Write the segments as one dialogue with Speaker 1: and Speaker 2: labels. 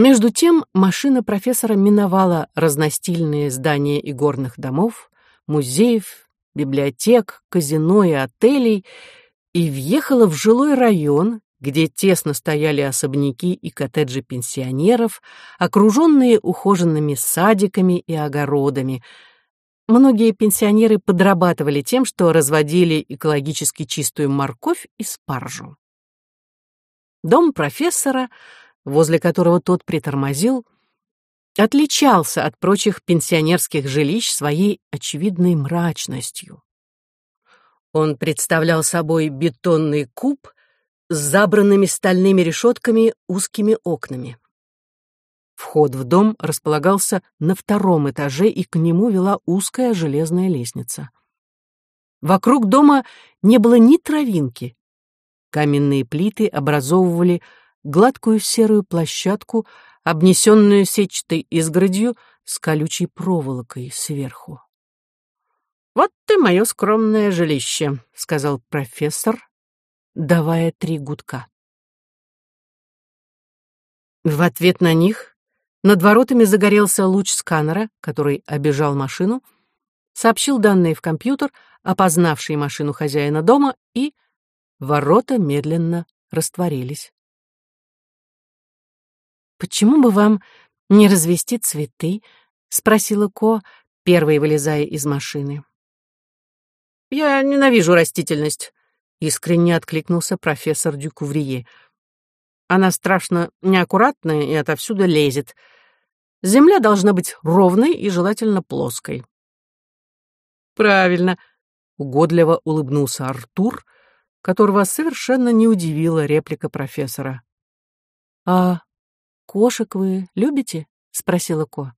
Speaker 1: Между тем машина профессора миновала разностильные здания игорных домов, музеев, библиотек, казино и отелей и въехала в жилой район, где тесно стояли особняки и коттеджи пенсионеров, окруженные ухоженными садиками и огородами. Многие пенсионеры подрабатывали тем, что разводили экологически чистую морковь и спаржу. Дом профессора, возле которого тот притормозил, отличался от прочих пенсионерских жилищ своей очевидной мрачностью. Он представлял собой бетонный куб с забранными стальными решетками узкими окнами. Вход в дом располагался на втором этаже, и к нему вела узкая железная лестница. Вокруг дома не было ни травинки. Каменные плиты образовывали гладкую серую площадку, обнесенную сетчатой изгородью с колючей проволокой сверху. «Вот ты мое скромное жилище», — сказал профессор, давая три гудка. В ответ на них над воротами загорелся луч сканера, который обежал машину, сообщил данные в компьютер, опознавший машину хозяина дома, и ворота медленно растворились. «Почему бы вам не развести цветы?» — спросила Ко, первой вылезая из машины.
Speaker 2: «Я ненавижу растительность», — искренне откликнулся профессор Дюкуврие. «Она страшно неаккуратная и отовсюду лезет. Земля должна быть ровной и желательно плоской».
Speaker 1: «Правильно», — угодливо улыбнулся Артур, которого совершенно не удивила реплика профессора. «А кошек вы любите?» — спросила Ко.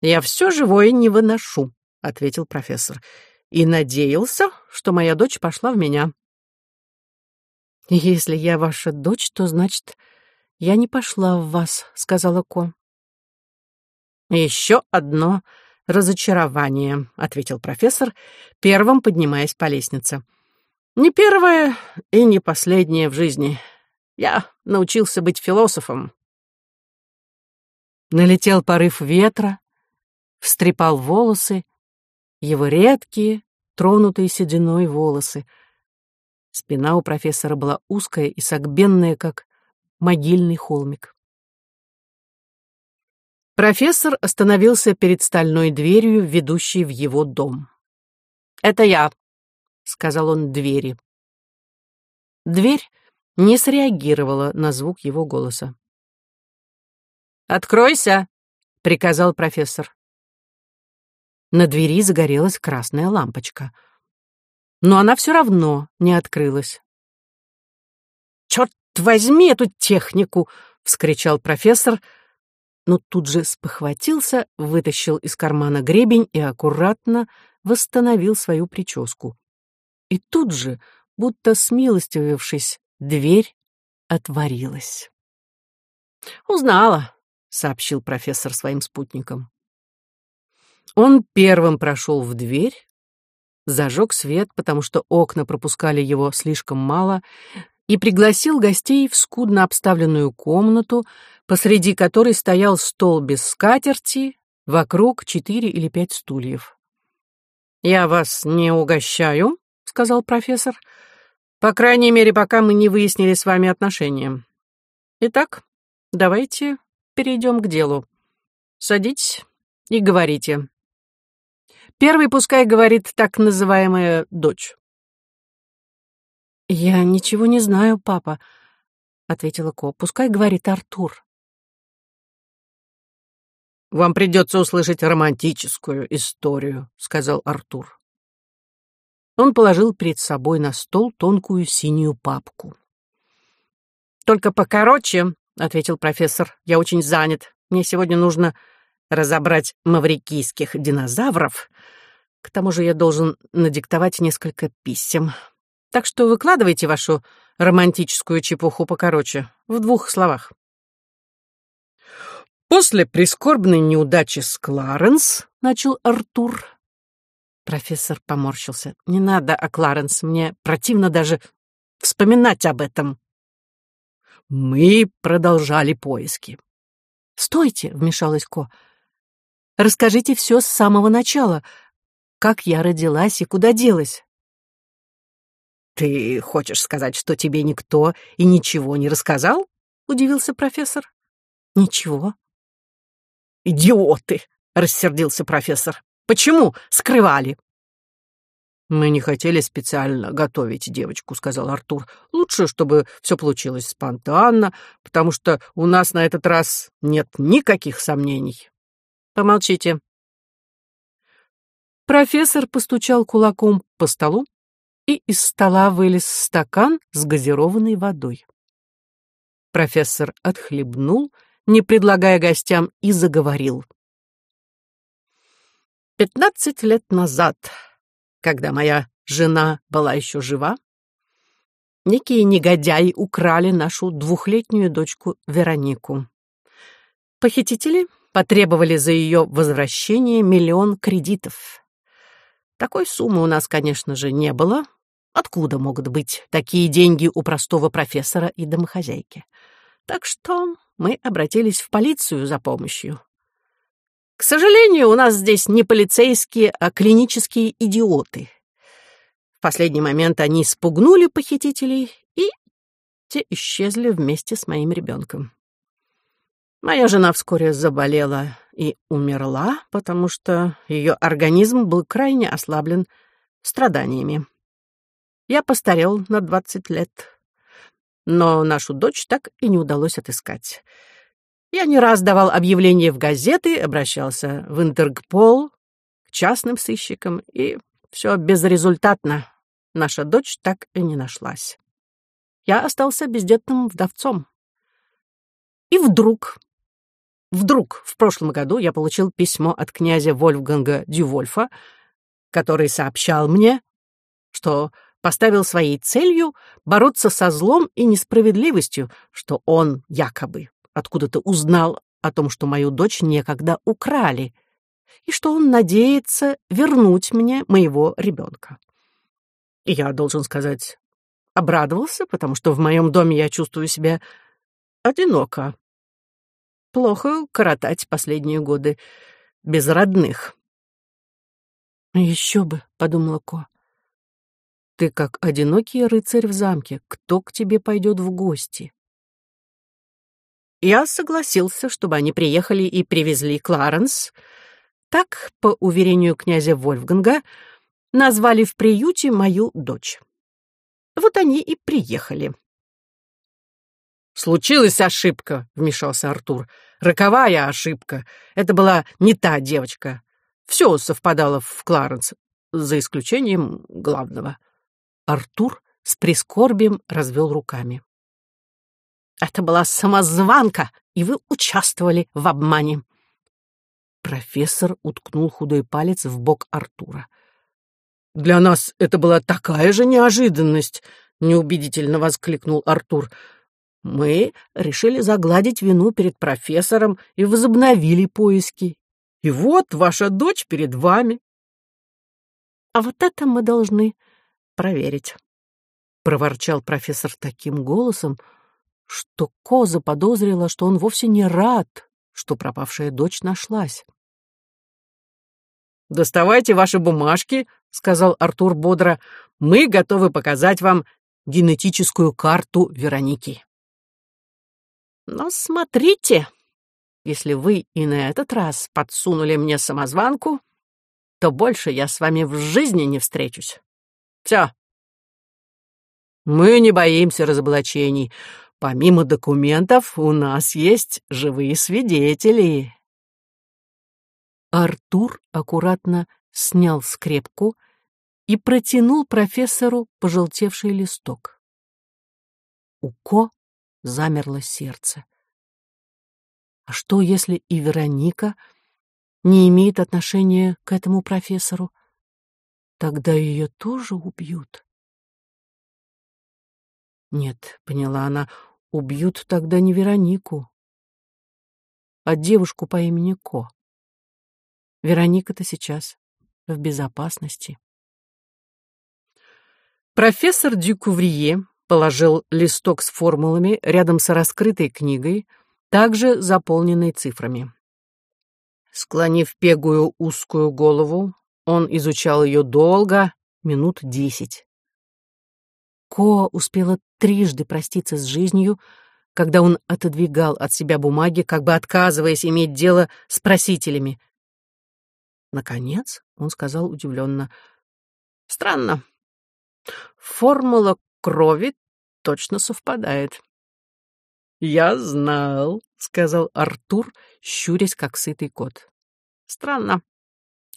Speaker 2: «Я все живое не выношу», — ответил профессор и надеялся, что моя дочь пошла в меня.
Speaker 1: «Если я ваша дочь, то, значит, я не пошла в вас», — сказала Ко.
Speaker 2: «Еще одно разочарование», — ответил профессор, первым поднимаясь по лестнице. «Не первое и не последнее в жизни. Я научился быть философом».
Speaker 1: Налетел порыв ветра, встрепал волосы, его редкие, тронутые сединой волосы. Спина у профессора была узкая и согбенная, как могильный холмик. Профессор остановился перед стальной дверью, ведущей в его дом.
Speaker 2: «Это я», —
Speaker 1: сказал он двери. Дверь не среагировала на звук его голоса.
Speaker 2: «Откройся!» — приказал профессор.
Speaker 1: На двери загорелась красная лампочка. Но она все равно не открылась.
Speaker 2: «Черт возьми эту технику!» — вскричал профессор, но тут же спохватился, вытащил из кармана гребень и аккуратно восстановил свою прическу. И тут же, будто смилостивившись, дверь отворилась.
Speaker 1: «Узнала», — сообщил профессор своим спутникам. Он первым прошел в дверь, зажег свет, потому что окна пропускали его слишком мало, и пригласил гостей в скудно обставленную комнату, посреди которой стоял стол без скатерти, вокруг четыре или пять стульев.
Speaker 2: «Я вас не угощаю», — сказал профессор, «по крайней мере, пока мы не выяснили с вами отношения. Итак, давайте перейдем к делу. Садитесь и говорите. Первый пускай говорит так называемая дочь.
Speaker 1: «Я ничего не знаю, папа», — ответила Ко. «Пускай говорит Артур».
Speaker 2: «Вам придется услышать романтическую историю», — сказал Артур.
Speaker 1: Он положил перед собой на стол тонкую синюю папку.
Speaker 2: «Только покороче», — ответил профессор. «Я очень занят. Мне сегодня нужно разобрать маврикийских динозавров. К тому же я должен надиктовать несколько писем. Так что выкладывайте вашу романтическую чепуху покороче, в двух словах. После прискорбной неудачи с Кларенс, начал Артур. Профессор поморщился. Не надо о Кларенс, мне противно даже вспоминать об этом. Мы продолжали поиски.
Speaker 1: «Стойте!» — вмешалась Ко. «Расскажите все с самого начала. Как я родилась и куда делась?»
Speaker 2: «Ты хочешь сказать, что тебе никто и ничего не рассказал?» — удивился профессор.
Speaker 1: «Ничего».
Speaker 2: «Идиоты!» — рассердился профессор. «Почему скрывали?» «Мы не хотели специально готовить девочку», — сказал Артур. «Лучше, чтобы все получилось спонтанно, потому что у нас на этот раз нет никаких сомнений». «Помолчите».
Speaker 1: Профессор постучал кулаком по столу, и из стола вылез стакан с газированной водой. Профессор отхлебнул, не предлагая гостям, и заговорил.
Speaker 2: «Пятнадцать лет назад когда моя жена была еще жива, некие негодяи украли нашу двухлетнюю дочку Веронику. Похитители потребовали за ее возвращение миллион кредитов. Такой суммы у нас, конечно же, не было. Откуда могут быть такие деньги у простого профессора и домохозяйки? Так что мы обратились в полицию за помощью. К сожалению, у нас здесь не полицейские, а клинические идиоты. В последний момент они спугнули похитителей, и те исчезли вместе с моим ребенком. Моя жена вскоре заболела и умерла, потому что ее организм был крайне ослаблен страданиями. Я постарел на двадцать лет, но нашу дочь так и не удалось отыскать. Я не раз давал объявления в газеты, обращался в Интергпол, к частным сыщикам, и все безрезультатно. Наша дочь так и не нашлась. Я остался бездетным вдовцом. И вдруг, вдруг в прошлом году я получил письмо от князя Вольфганга Дювольфа, который сообщал мне, что поставил своей целью бороться со злом и несправедливостью, что он якобы откуда-то узнал о том, что мою дочь некогда украли, и что он надеется вернуть мне моего ребенка. Я, должен сказать, обрадовался, потому что в моем доме я чувствую себя одиноко. Плохо коротать последние годы без родных.
Speaker 1: «Еще бы», — подумала Ко. «Ты как одинокий рыцарь в замке. Кто к тебе пойдет в гости?»
Speaker 2: Я согласился, чтобы они приехали и привезли Кларенс. Так, по уверению князя Вольфганга, назвали в приюте мою дочь. Вот они и приехали. «Случилась ошибка», — вмешался Артур. «Роковая ошибка. Это была не та девочка. Все совпадало в Кларенс, за исключением главного».
Speaker 1: Артур с прискорбием развел руками.
Speaker 2: Это была самозванка, и вы участвовали в обмане.
Speaker 1: Профессор уткнул худой палец в бок Артура.
Speaker 2: «Для нас это была такая же неожиданность!» — неубедительно воскликнул Артур. «Мы решили загладить вину перед профессором и возобновили поиски. И вот ваша дочь перед вами».
Speaker 1: «А вот это мы должны проверить», — проворчал профессор таким голосом, что Коза подозрила, что он вовсе не рад, что пропавшая дочь нашлась.
Speaker 2: «Доставайте ваши бумажки», — сказал Артур бодро. «Мы готовы показать вам генетическую карту Вероники». «Но смотрите, если вы и на этот раз подсунули мне самозванку, то больше я с вами в жизни не встречусь. Все». «Мы не боимся разоблачений. Помимо документов у нас есть живые свидетели.
Speaker 1: Артур аккуратно снял скрепку и протянул профессору пожелтевший листок. У Ко замерло сердце. А что, если и Вероника не имеет отношения к этому профессору? Тогда ее тоже убьют. Нет, поняла она, Убьют тогда не Веронику, а девушку по имени Ко. Вероника-то сейчас в безопасности.
Speaker 2: Профессор Дюкуврие положил листок с формулами рядом с раскрытой книгой,
Speaker 1: также заполненный цифрами. Склонив пегую узкую голову, он изучал ее долго, минут десять. Ко успела трижды проститься с жизнью, когда он отодвигал от себя бумаги, как бы отказываясь иметь дело с просителями. Наконец он сказал удивленно. «Странно. Формула крови точно совпадает». «Я знал», — сказал Артур, щурясь, как сытый кот. «Странно.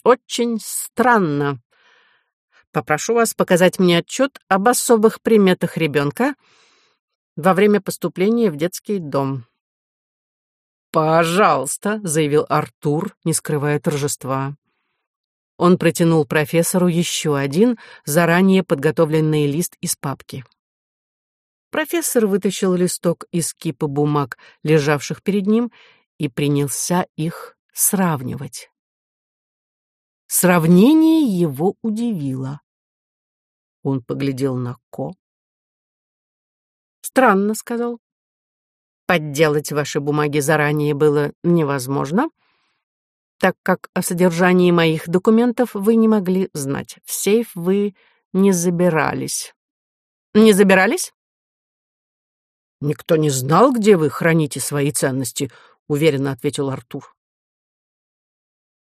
Speaker 1: Очень странно. Попрошу вас показать мне отчет об особых приметах ребенка во время поступления в детский дом. «Пожалуйста», — заявил Артур, не скрывая торжества. Он протянул профессору еще один заранее подготовленный лист из папки. Профессор вытащил листок из кипа бумаг, лежавших перед ним, и принялся их сравнивать. Сравнение его удивило. Он поглядел на Ко. «Странно», — сказал. «Подделать ваши бумаги заранее было невозможно, так как о содержании моих документов вы не могли знать. В сейф вы не забирались». «Не забирались?» «Никто не знал, где вы храните свои ценности», — уверенно ответил Артур.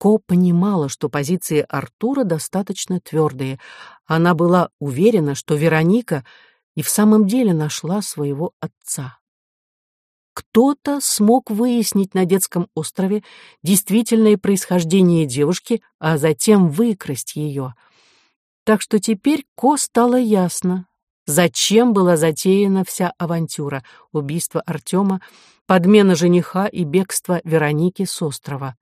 Speaker 1: Ко понимала, что позиции Артура достаточно твердые. Она была уверена, что Вероника и в самом деле нашла своего отца. Кто-то смог выяснить на детском острове действительное происхождение девушки, а затем выкрасть ее. Так что теперь Ко стало ясно, зачем была затеяна вся авантюра — убийство Артема, подмена жениха и бегство Вероники с острова.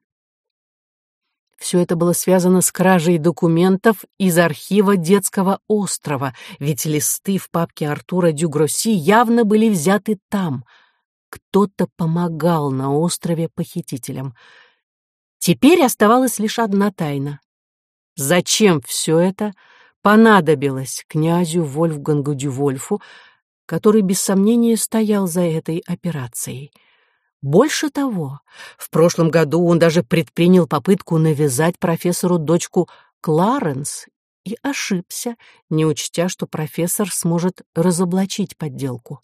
Speaker 1: Все это было связано с кражей документов из архива детского острова, ведь листы в папке Артура Дюгроси явно были взяты там. Кто-то помогал на острове похитителям. Теперь оставалась лишь одна тайна. Зачем все это понадобилось князю Вольфгангу Дювольфу, который без сомнения стоял за этой операцией? Больше того, в прошлом году он даже предпринял попытку навязать профессору дочку Кларенс и ошибся, не учтя, что профессор сможет разоблачить подделку.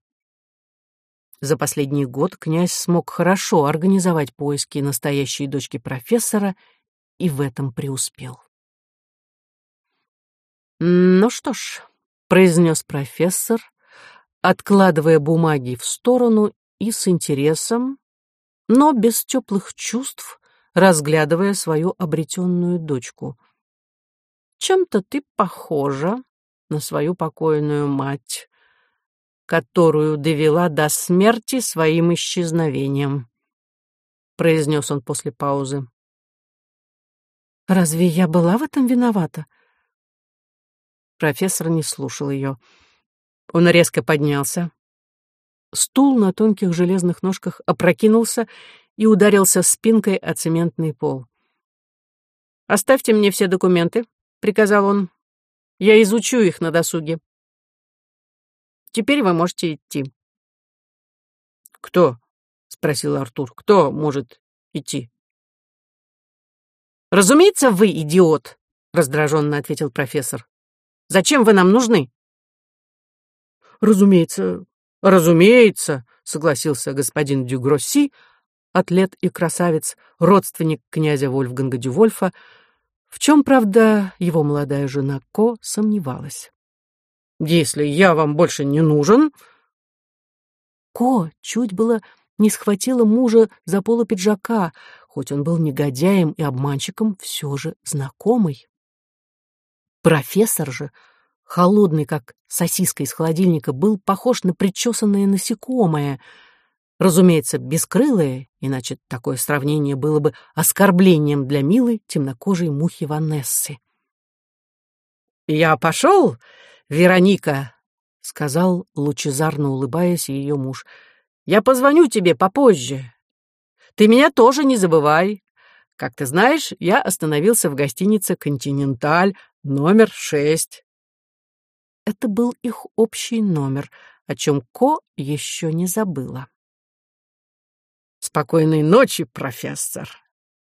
Speaker 1: За последний год князь смог хорошо организовать поиски настоящей дочки профессора и в этом преуспел. «Ну что ж», — произнес профессор, откладывая бумаги в сторону и с интересом, но без теплых чувств, разглядывая свою обретенную дочку. «Чем-то ты похожа на свою покойную мать, которую довела до смерти своим исчезновением», — произнес он после паузы. «Разве я была в этом виновата?» Профессор не слушал ее. Он резко поднялся, Стул на тонких железных ножках опрокинулся и ударился спинкой о цементный пол. «Оставьте мне все документы», — приказал он. «Я изучу их на досуге. Теперь вы можете идти». «Кто?» — спросил Артур. «Кто может идти?» «Разумеется, вы идиот», — раздраженно ответил профессор. «Зачем вы нам нужны?» «Разумеется, «Разумеется», — согласился господин Дюгросси, атлет и красавец, родственник князя Вольфганга Дювольфа, в чем, правда, его молодая жена Ко сомневалась. «Если я вам больше не нужен...» Ко чуть было не схватила мужа за полу пиджака, хоть он был негодяем и обманщиком, все же знакомый. Профессор же холодный, как сосиска из холодильника, был похож на причесанное насекомое. Разумеется, бескрылое, иначе такое сравнение было бы оскорблением для милой темнокожей мухи Ванессы. «Я пошел, Вероника», — сказал, лучезарно улыбаясь, ее муж. «Я позвоню тебе попозже. Ты меня тоже не забывай. Как ты знаешь, я остановился в гостинице «Континенталь» номер шесть. Это был их общий номер, о чем Ко еще не забыла.
Speaker 2: Спокойной ночи, профессор.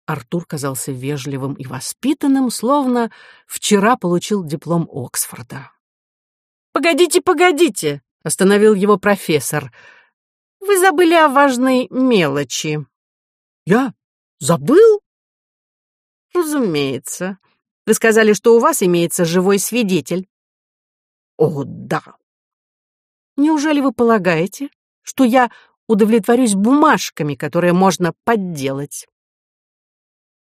Speaker 2: Артур казался вежливым и воспитанным, словно вчера получил диплом Оксфорда. «Погодите, погодите!» — остановил его профессор. «Вы забыли о важной мелочи». «Я забыл?» «Разумеется. Вы сказали, что у вас имеется живой свидетель». «О, да». «Неужели вы полагаете, что я удовлетворюсь бумажками, которые можно подделать?»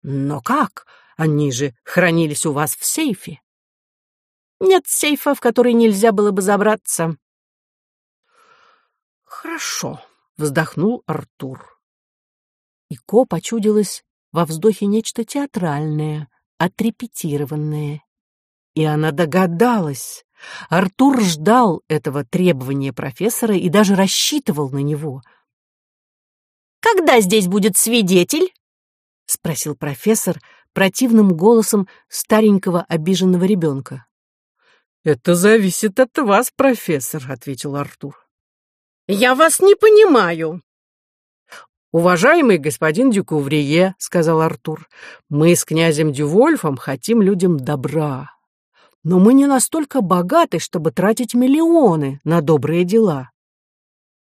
Speaker 2: «Но как? Они же хранились у вас в сейфе». «Нет сейфа, в который нельзя было бы забраться». «Хорошо», — вздохнул Артур. И Ко почудилось во вздохе нечто театральное, отрепетированное. И она догадалась. Артур ждал этого требования профессора и даже рассчитывал на него. «Когда здесь будет свидетель?» — спросил профессор противным голосом старенького обиженного ребенка. «Это зависит от вас, профессор», — ответил Артур. «Я вас не понимаю», «Уважаемый господин Дюкуврие», — сказал Артур, — «мы с князем Дювольфом хотим людям добра. Но мы не настолько богаты, чтобы тратить миллионы на добрые дела.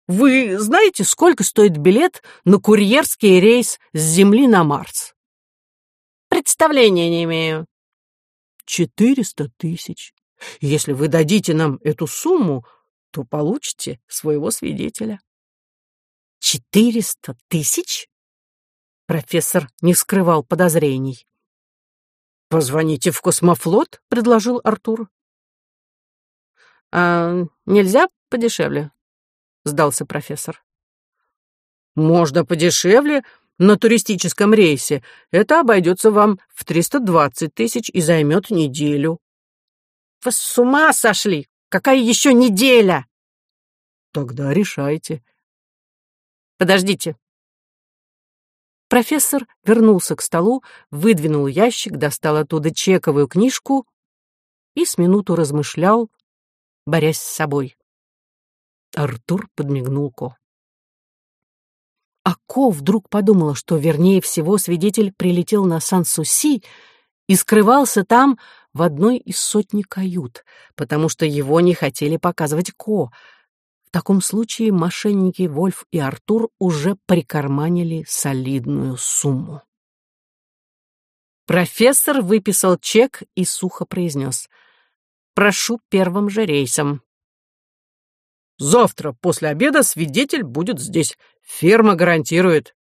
Speaker 2: Вы знаете, сколько стоит билет на курьерский рейс с Земли на Марс?» «Представления не имею». «Четыреста тысяч. Если вы дадите нам эту сумму, то получите своего свидетеля». Четыреста тысяч? Профессор не скрывал подозрений. «Позвоните в космофлот», — предложил Артур. «А нельзя подешевле?» — сдался профессор. «Можно подешевле на туристическом рейсе. Это обойдется вам в триста двадцать тысяч и займет неделю». «Вы с ума сошли! Какая еще неделя?» «Тогда решайте. Подождите. Профессор вернулся к столу, выдвинул ящик, достал оттуда чековую книжку и с минуту размышлял, борясь с собой. Артур подмигнул Ко. А Ко вдруг подумала, что, вернее всего, свидетель прилетел на Сан-Суси и скрывался там в одной из сотни кают, потому что его не хотели показывать Ко — в таком случае мошенники Вольф и Артур уже прикарманили солидную сумму. Профессор выписал чек и сухо произнес «Прошу первым же рейсом». «Завтра после обеда свидетель будет здесь. Ферма гарантирует».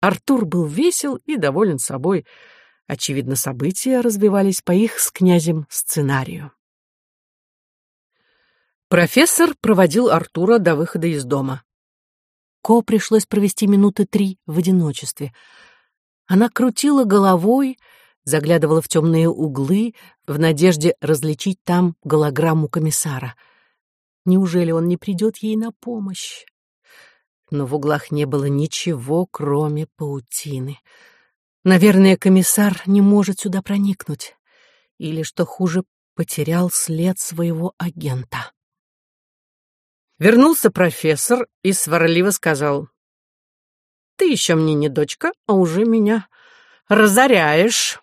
Speaker 2: Артур был весел и доволен собой. Очевидно, события развивались по их с князем сценарию. Профессор проводил Артура до выхода из дома. Ко пришлось провести минуты три в одиночестве. Она крутила головой, заглядывала в темные углы в надежде различить там голограмму комиссара. Неужели он не придет ей на помощь? Но в углах не было ничего, кроме паутины. Наверное, комиссар не может сюда проникнуть. Или, что хуже, потерял след своего агента. Вернулся профессор и сварливо сказал. «Ты еще мне не дочка, а уже меня разоряешь».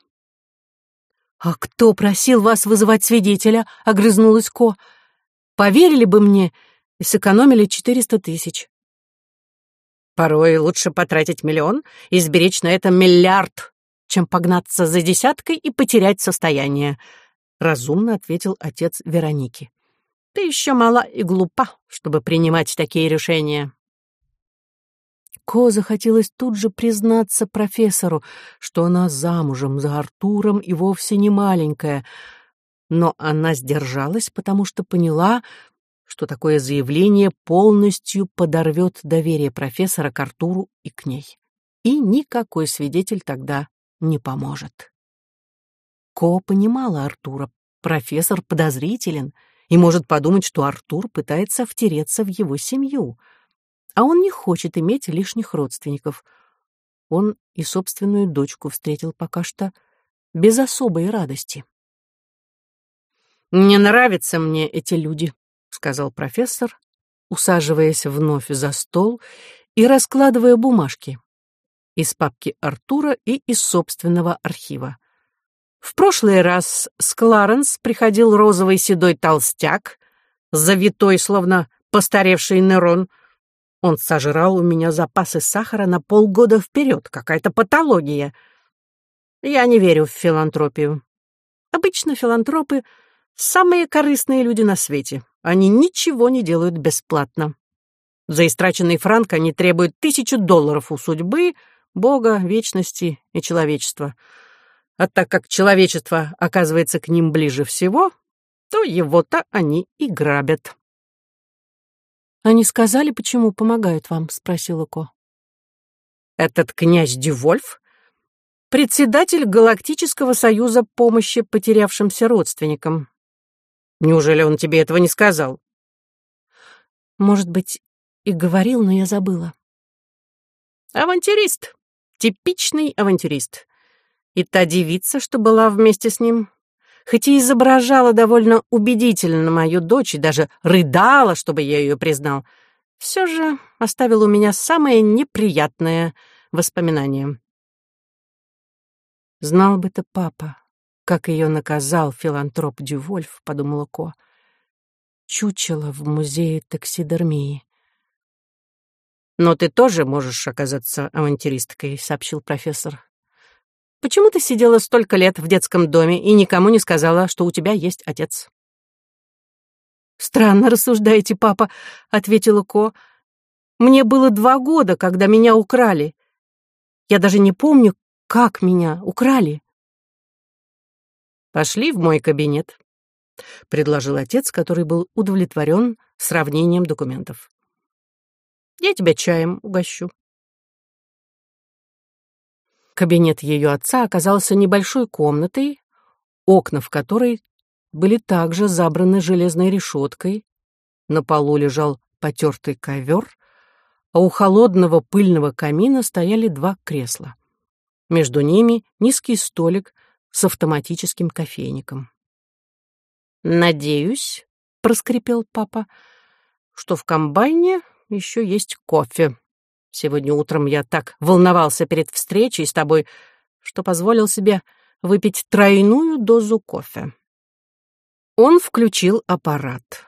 Speaker 2: «А кто просил вас вызывать свидетеля?» — огрызнулась Ко. «Поверили бы мне и сэкономили четыреста тысяч». «Порой лучше потратить миллион и сберечь на это миллиард, чем погнаться за десяткой и потерять состояние», — разумно ответил отец Вероники. Ты еще мала и глупа, чтобы принимать такие решения. Ко захотелось тут же признаться профессору, что она замужем за Артуром и вовсе не маленькая, но она сдержалась, потому что поняла, что такое заявление полностью подорвет доверие профессора к Артуру и к ней. И никакой свидетель тогда не поможет. Ко понимала Артура, профессор подозрителен — и может подумать, что Артур пытается втереться в его семью, а он не хочет иметь лишних родственников. Он и собственную дочку встретил пока что без особой радости. «Не нравятся мне эти люди», — сказал профессор, усаживаясь вновь за стол
Speaker 1: и раскладывая бумажки из папки Артура и из собственного архива. В прошлый раз с Кларенс приходил розовый седой толстяк, завитой, словно постаревший Нерон. Он сожрал у меня запасы сахара на полгода вперед. Какая-то патология. Я не верю в филантропию. Обычно филантропы — самые корыстные люди на свете. Они ничего не делают бесплатно. За истраченный франк они требуют тысячу долларов у судьбы, Бога, вечности и человечества — а так как человечество оказывается к ним ближе всего, то его-то они и грабят.
Speaker 2: «Они сказали, почему помогают вам?» — спросила Ко.
Speaker 1: «Этот князь Дювольф — председатель Галактического союза помощи потерявшимся родственникам. Неужели он тебе этого не сказал?»
Speaker 2: «Может быть, и говорил, но я забыла».
Speaker 1: «Авантюрист. Типичный авантюрист и та девица, что была вместе с ним, хоть и изображала довольно убедительно мою дочь и даже рыдала, чтобы я ее признал, все же оставила у меня самое неприятное воспоминание.
Speaker 2: «Знал бы ты, папа, как ее наказал филантроп Дювольф», — подумала Ко. «Чучело в музее таксидермии».
Speaker 1: «Но ты тоже можешь оказаться авантюристкой», — сообщил профессор. Почему ты сидела столько лет в детском доме и никому не сказала, что у тебя есть отец?»
Speaker 2: «Странно рассуждаете, папа», — ответила Ко. «Мне было два года, когда меня украли. Я даже не помню, как меня украли».
Speaker 1: «Пошли в мой кабинет», — предложил отец, который был удовлетворен сравнением документов. «Я тебя чаем угощу». Кабинет ее отца оказался небольшой комнатой, окна в которой были также забраны железной решеткой, на полу лежал потертый ковер, а у холодного пыльного камина стояли два кресла. Между ними низкий столик с автоматическим кофейником. «Надеюсь», — проскрипел папа, — «что в комбайне еще есть кофе». Сегодня утром я так волновался перед встречей с тобой, что позволил себе выпить тройную дозу кофе. Он включил аппарат.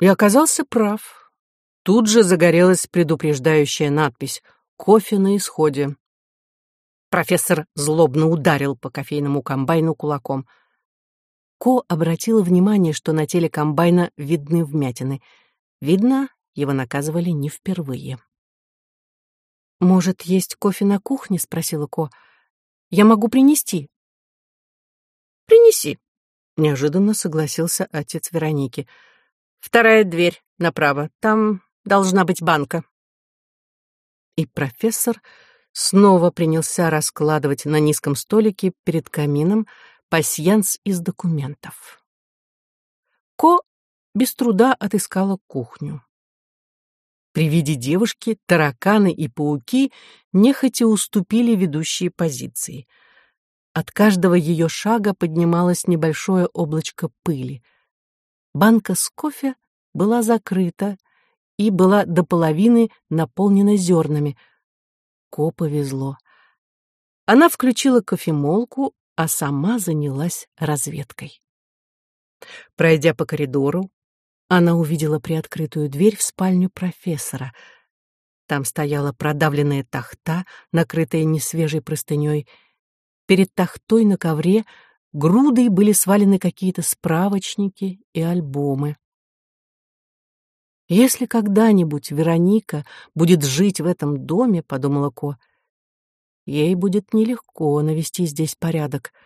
Speaker 1: И оказался прав. Тут же загорелась предупреждающая надпись «Кофе на исходе». Профессор злобно ударил по кофейному комбайну кулаком.
Speaker 2: Ко обратила внимание, что на теле комбайна видны вмятины. Видно, его наказывали не впервые. «Может, есть кофе на кухне?» — спросила Ко. «Я могу принести».
Speaker 1: «Принеси», — неожиданно согласился отец Вероники. «Вторая дверь направо. Там должна быть банка». И профессор снова принялся раскладывать на низком столике перед камином пасьянс из документов. Ко без труда отыскала кухню. При виде девушки тараканы и пауки нехотя уступили ведущие позиции. От каждого ее шага поднималось небольшое облачко пыли. Банка с кофе была закрыта и была до половины наполнена зернами. Ко повезло. Она включила кофемолку, а сама занялась разведкой. Пройдя по коридору, она увидела приоткрытую дверь в спальню профессора. Там стояла продавленная тахта, накрытая несвежей простыней. Перед тахтой на ковре грудой были свалены какие-то справочники и альбомы. «Если когда-нибудь Вероника будет жить в этом доме, — подумала Ко, — ей будет нелегко навести здесь порядок —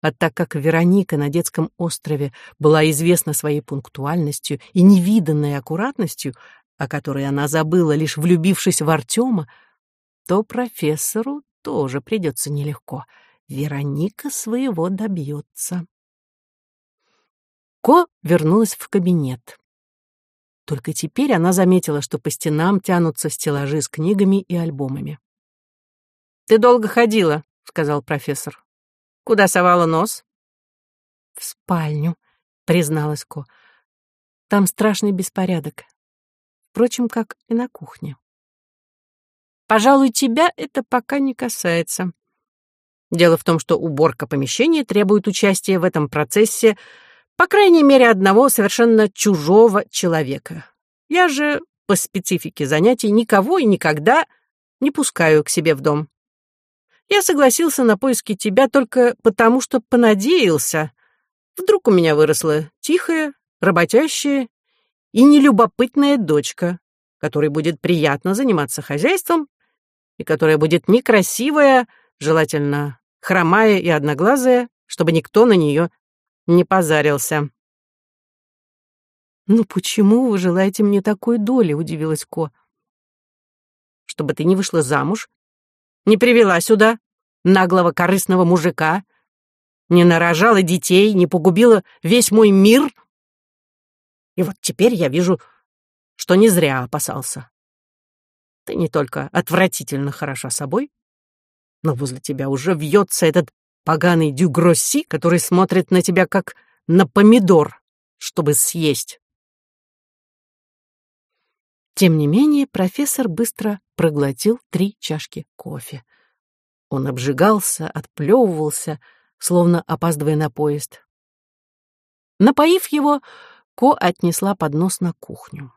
Speaker 1: а так как Вероника на детском острове была известна своей пунктуальностью и невиданной аккуратностью, о которой она забыла, лишь влюбившись в Артема, то профессору тоже придется нелегко. Вероника своего добьется. Ко вернулась в кабинет. Только теперь она заметила, что по стенам тянутся стеллажи с книгами и альбомами. «Ты долго ходила», — сказал профессор. Куда совала нос?
Speaker 2: В спальню, призналась Ко. Там страшный беспорядок. Впрочем, как и на кухне.
Speaker 1: Пожалуй, тебя это пока не касается. Дело в том, что уборка помещения требует участия в этом процессе по крайней мере одного совершенно чужого человека. Я же по специфике занятий никого и никогда не пускаю к себе в дом. Я согласился на поиски тебя только потому, что понадеялся. Вдруг у меня выросла тихая, работящая и нелюбопытная дочка, которой будет приятно заниматься хозяйством и которая будет некрасивая, желательно хромая и одноглазая, чтобы никто на нее не позарился.
Speaker 2: «Ну почему вы желаете мне такой доли?» — удивилась Ко.
Speaker 1: «Чтобы ты не вышла замуж, не привела сюда наглого корыстного мужика, не нарожала детей, не погубила весь мой мир. И вот теперь я вижу, что не зря опасался. Ты не только отвратительно хороша собой, но возле тебя уже вьется этот поганый Дюгросси, который смотрит на тебя как на помидор, чтобы съесть.
Speaker 2: Тем не менее, профессор быстро проглотил три чашки кофе. Он обжигался, отплевывался, словно опаздывая на поезд. Напоив его, Ко отнесла поднос на кухню.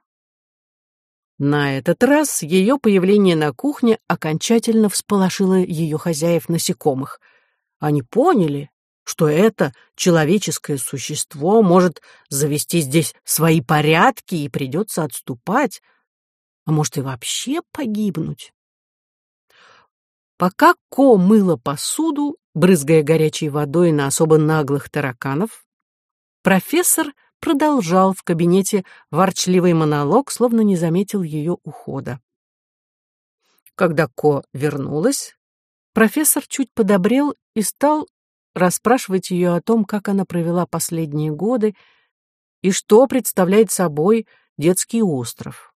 Speaker 2: На этот раз ее появление на кухне окончательно всполошило ее хозяев насекомых. Они поняли, что это человеческое существо может завести здесь свои порядки и придется отступать, а может и вообще погибнуть. Пока Ко мыла посуду, брызгая горячей водой на особо наглых тараканов, профессор продолжал в кабинете ворчливый монолог, словно не заметил ее ухода. Когда Ко вернулась, профессор чуть подобрел и стал расспрашивать ее о том, как она провела последние годы и что представляет собой детский остров.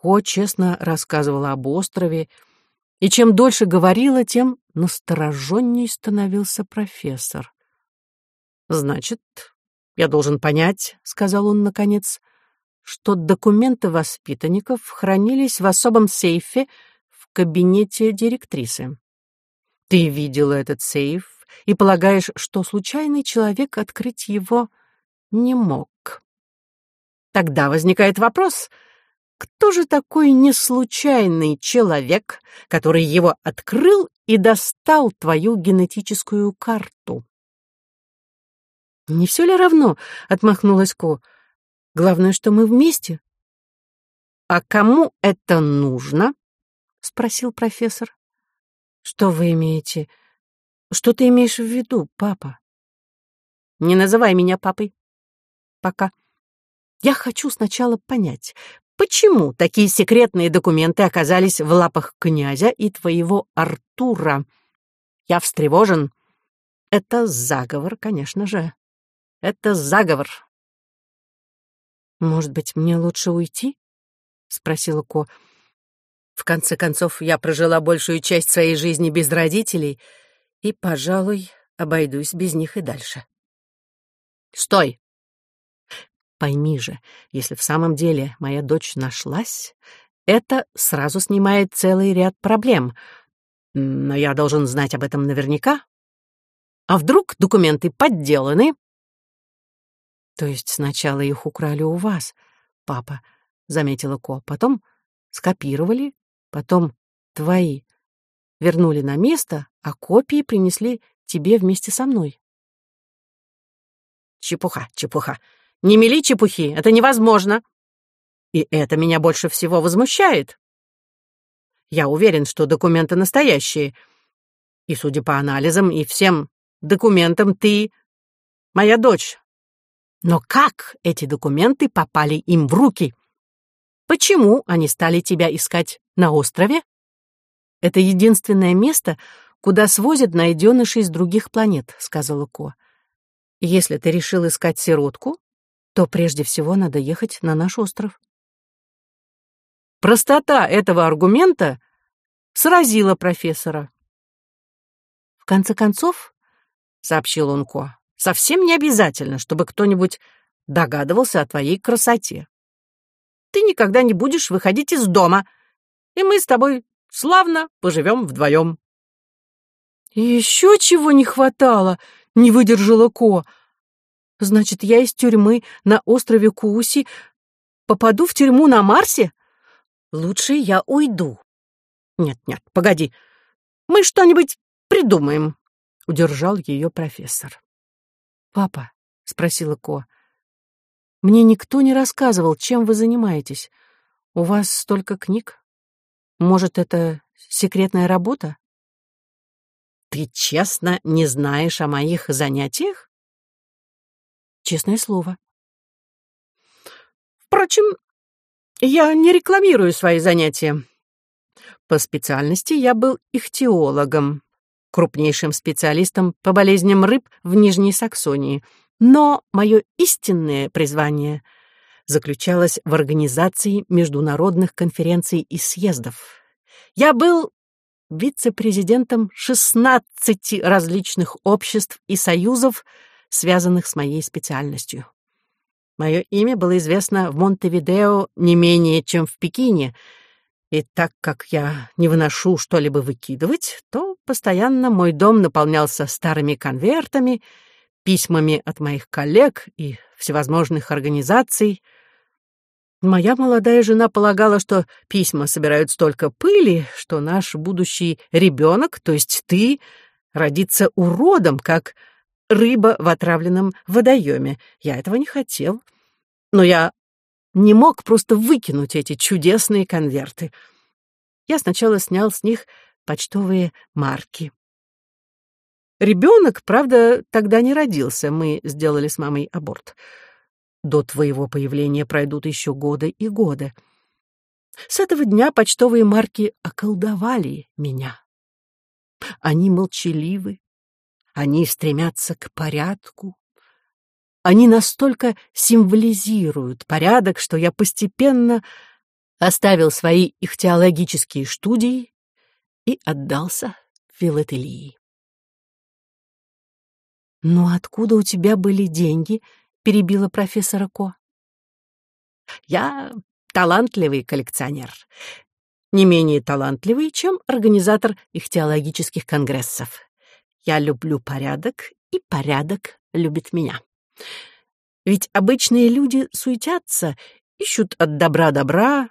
Speaker 2: Ко честно рассказывала об острове, и чем дольше говорила, тем настороженней становился профессор. «Значит, я должен понять», — сказал он наконец, что документы воспитанников хранились в особом сейфе в кабинете директрисы. Ты видела этот сейф и полагаешь, что случайный человек открыть его не мог. Тогда возникает вопрос — кто же такой неслучайный человек, который его открыл и достал твою генетическую карту? «Не все ли равно?» — отмахнулась Ко. «Главное, что мы вместе». «А кому это нужно?» — спросил профессор. «Что вы имеете? Что ты имеешь в виду, папа?» «Не называй меня папой. Пока. Я хочу сначала понять, Почему такие секретные документы оказались в лапах князя и твоего Артура? Я встревожен. Это заговор, конечно же. Это заговор. Может быть, мне лучше уйти? Спросила Ко. В конце концов, я прожила большую часть своей жизни без родителей и, пожалуй, обойдусь без них и дальше. «Стой!» Пойми же, если в самом деле моя дочь нашлась, это сразу снимает целый ряд проблем. Но я должен знать об этом наверняка. А вдруг документы подделаны? То есть сначала их украли у вас, папа, заметила Ко, потом скопировали, потом твои вернули на место, а копии принесли тебе вместе со мной. Чепуха, чепуха. Не мели чепухи, это невозможно. И это меня больше всего возмущает. Я уверен, что документы настоящие. И, судя по анализам и всем документам, ты моя дочь. Но как эти документы попали им в руки? Почему они стали тебя искать на острове? Это единственное место, куда свозят найденышей с других планет, сказала Ко. Если ты решил искать сиротку, то прежде всего надо ехать на наш остров. Простота этого аргумента сразила профессора. В конце концов, сообщил он Ко, совсем не обязательно, чтобы кто-нибудь догадывался о твоей красоте. Ты никогда не будешь выходить из дома, и мы с тобой славно поживем вдвоем.
Speaker 1: «Еще чего не хватало!» — не выдержала Ко. «Значит, я из тюрьмы на острове Кууси попаду в тюрьму на Марсе? Лучше я уйду».
Speaker 2: «Нет-нет, погоди. Мы что-нибудь придумаем», — удержал ее профессор.
Speaker 1: «Папа», — спросила Ко, — «мне никто не рассказывал, чем вы занимаетесь. У вас столько книг. Может, это секретная работа?»
Speaker 2: Ты честно не знаешь о моих занятиях?
Speaker 1: Честное слово.
Speaker 2: Впрочем, я не рекламирую свои занятия. По специальности я был ихтиологом, крупнейшим специалистом по болезням рыб в Нижней Саксонии. Но мое истинное призвание заключалось в организации международных конференций и съездов. Я был вице-президентом 16 различных обществ и союзов, связанных с моей специальностью. Мое имя было известно в Монтевидео не менее, чем в Пекине, и так как я не выношу что-либо выкидывать, то постоянно мой дом наполнялся старыми конвертами, письмами от моих коллег и всевозможных организаций — Моя молодая жена полагала, что письма собирают столько пыли, что наш будущий ребенок, то есть ты, родится уродом, как рыба в отравленном водоеме. Я этого не хотел. Но я не мог просто выкинуть эти чудесные конверты. Я сначала снял с них почтовые марки. Ребенок, правда, тогда не родился, мы сделали с мамой аборт. До твоего появления пройдут еще годы и годы. С этого дня почтовые марки околдовали меня. Они молчаливы, они стремятся к порядку. Они настолько символизируют порядок, что я постепенно оставил свои их теологические студии и отдался филателии.
Speaker 1: «Но откуда у тебя были деньги?» — перебила профессора Ко.
Speaker 2: «Я талантливый коллекционер. Не менее талантливый, чем организатор их теологических конгрессов. Я люблю порядок, и порядок любит меня. Ведь обычные люди суетятся, ищут от добра добра,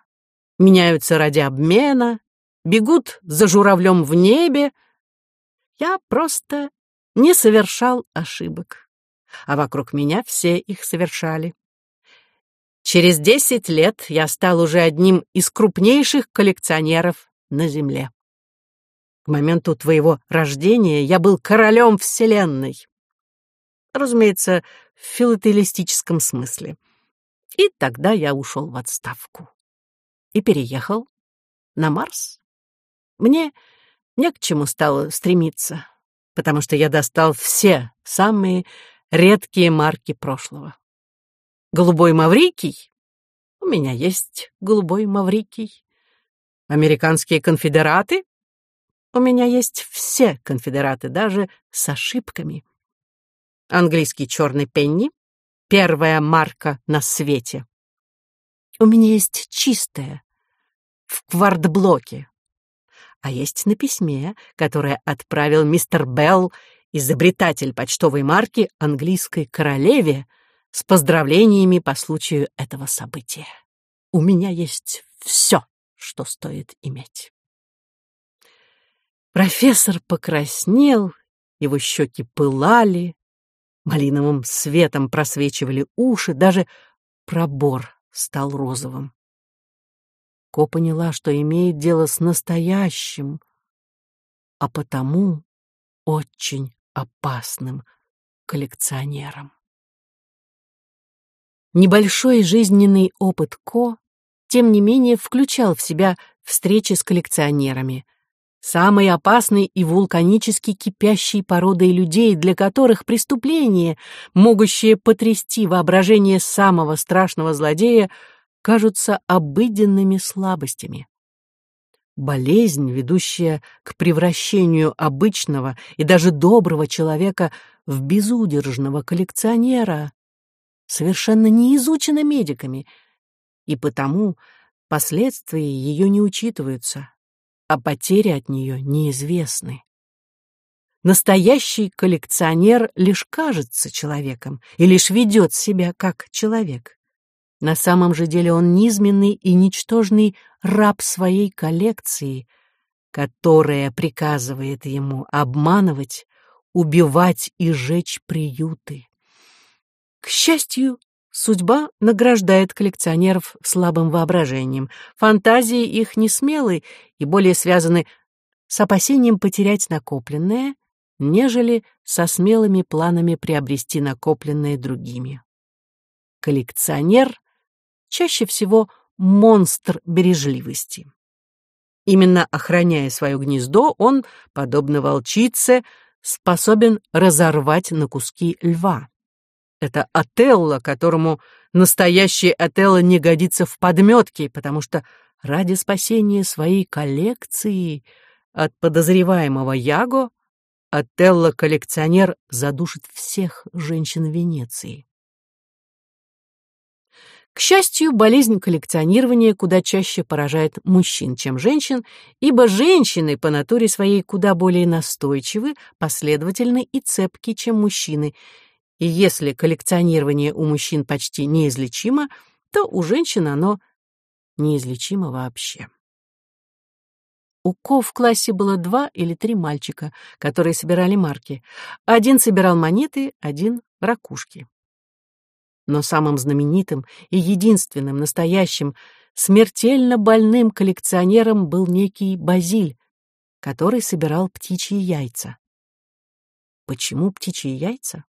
Speaker 2: меняются ради обмена, бегут за журавлем в небе. Я просто не совершал ошибок а вокруг меня все их совершали. Через десять лет я стал уже одним из крупнейших коллекционеров на Земле. К моменту твоего рождения я был королем Вселенной. Разумеется, в филателистическом смысле. И тогда я ушел в отставку. И переехал на Марс. Мне не к чему стало стремиться, потому что я достал все самые редкие марки прошлого. Голубой маврикий? У меня есть голубой маврикий. Американские конфедераты? У меня есть все конфедераты, даже с ошибками. Английский черный пенни? Первая марка на свете. У меня есть чистая, в квартблоке. А есть на письме, которое отправил мистер Белл изобретатель почтовой марки английской королеве с поздравлениями по случаю этого события. У меня есть все, что стоит иметь. Профессор покраснел, его щеки пылали, малиновым светом просвечивали уши, даже пробор стал розовым. Ко поняла, что имеет дело с настоящим, а потому очень опасным коллекционером. Небольшой жизненный опыт Ко, тем не менее, включал в себя встречи с коллекционерами, самой опасной и вулканически кипящей породой людей, для которых преступления, могущие потрясти воображение самого страшного злодея, кажутся обыденными слабостями. Болезнь, ведущая к превращению обычного и даже доброго человека в безудержного коллекционера, совершенно не изучена медиками, и потому
Speaker 1: последствия ее не учитываются, а потери от нее неизвестны. Настоящий коллекционер лишь кажется человеком и лишь ведет себя как человек. На самом же деле он низменный и ничтожный раб своей коллекции, которая приказывает ему обманывать, убивать и жечь приюты. К счастью, судьба награждает коллекционеров слабым воображением. Фантазии их не смелы и более связаны с опасением потерять накопленное, нежели со смелыми планами приобрести накопленное другими. Коллекционер чаще всего монстр бережливости. Именно охраняя свое гнездо, он, подобно волчице, способен разорвать на куски льва. Это Отелло, которому настоящий Отелло не годится в подметке, потому что ради спасения своей коллекции от подозреваемого Яго Отелло-коллекционер задушит всех женщин Венеции. К счастью, болезнь коллекционирования куда чаще поражает мужчин, чем женщин, ибо женщины по натуре своей куда более настойчивы, последовательны и цепки, чем мужчины. И если коллекционирование у мужчин почти неизлечимо, то у женщин оно неизлечимо вообще. У Ко в классе было два или три мальчика, которые собирали марки. Один собирал монеты, один — ракушки. Но самым знаменитым и единственным настоящим смертельно больным коллекционером был некий Базиль, который собирал птичьи яйца. Почему птичьи яйца?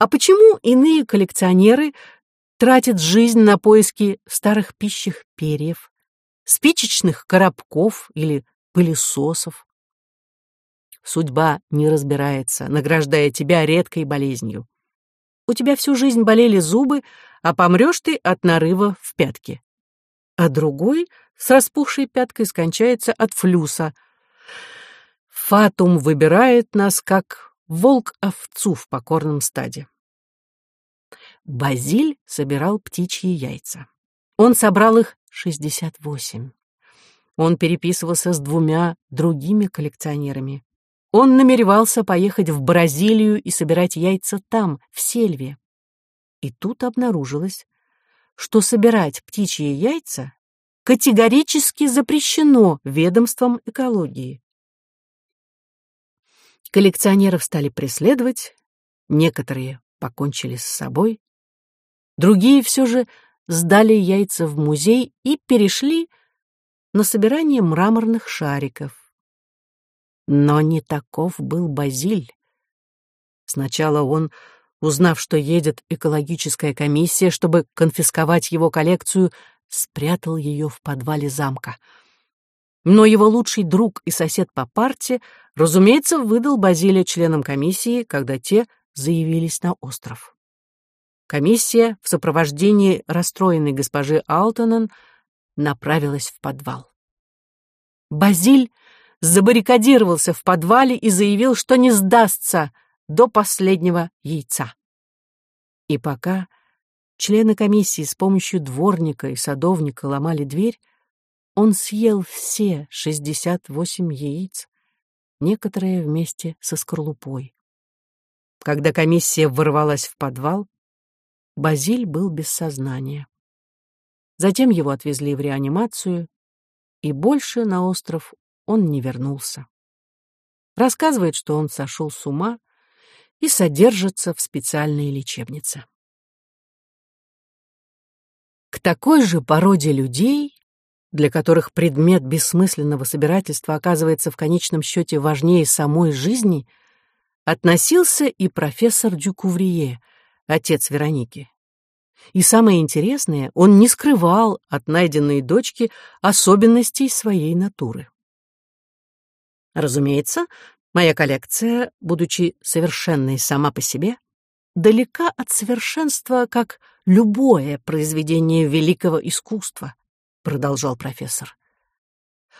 Speaker 1: А почему иные коллекционеры тратят жизнь на поиски старых пищих перьев, спичечных коробков или пылесосов. Судьба не разбирается, награждая тебя редкой болезнью. У тебя всю жизнь болели зубы, а помрешь ты от нарыва в пятке. А другой с распухшей пяткой скончается от флюса. Фатум выбирает нас, как волк овцу в покорном стаде. Базиль собирал птичьи яйца. Он собрал их 68. Он переписывался с двумя другими коллекционерами. Он намеревался поехать в Бразилию и собирать яйца там, в сельве. И тут обнаружилось, что собирать птичьи яйца категорически запрещено ведомством экологии. Коллекционеров стали преследовать, некоторые покончили с собой, другие все же сдали яйца в музей и перешли на собирание мраморных шариков. Но не таков был Базиль. Сначала он, узнав, что едет экологическая комиссия, чтобы конфисковать его коллекцию, спрятал ее в подвале замка. Но его лучший друг и сосед по парте, разумеется, выдал Базилия членам комиссии, когда те заявились на остров. Комиссия в сопровождении расстроенной госпожи Алтонен направилась в подвал. Базиль забаррикадировался в подвале и заявил, что не сдастся до последнего яйца. И пока члены комиссии с помощью дворника и садовника ломали дверь, он съел все 68 яиц, некоторые вместе со скорлупой. Когда комиссия ворвалась в подвал, Базиль был без сознания. Затем его отвезли в реанимацию, и больше на остров он не вернулся. Рассказывает, что он сошел с ума и содержится в специальной лечебнице. К такой же породе людей, для которых предмет бессмысленного собирательства оказывается в конечном счете важнее самой жизни, относился и профессор Дюкуврие, отец Вероники. И самое интересное, он не скрывал от найденной дочки особенностей своей натуры. Разумеется, моя коллекция, будучи совершенной сама по себе, далека от совершенства, как любое произведение великого искусства, продолжал профессор.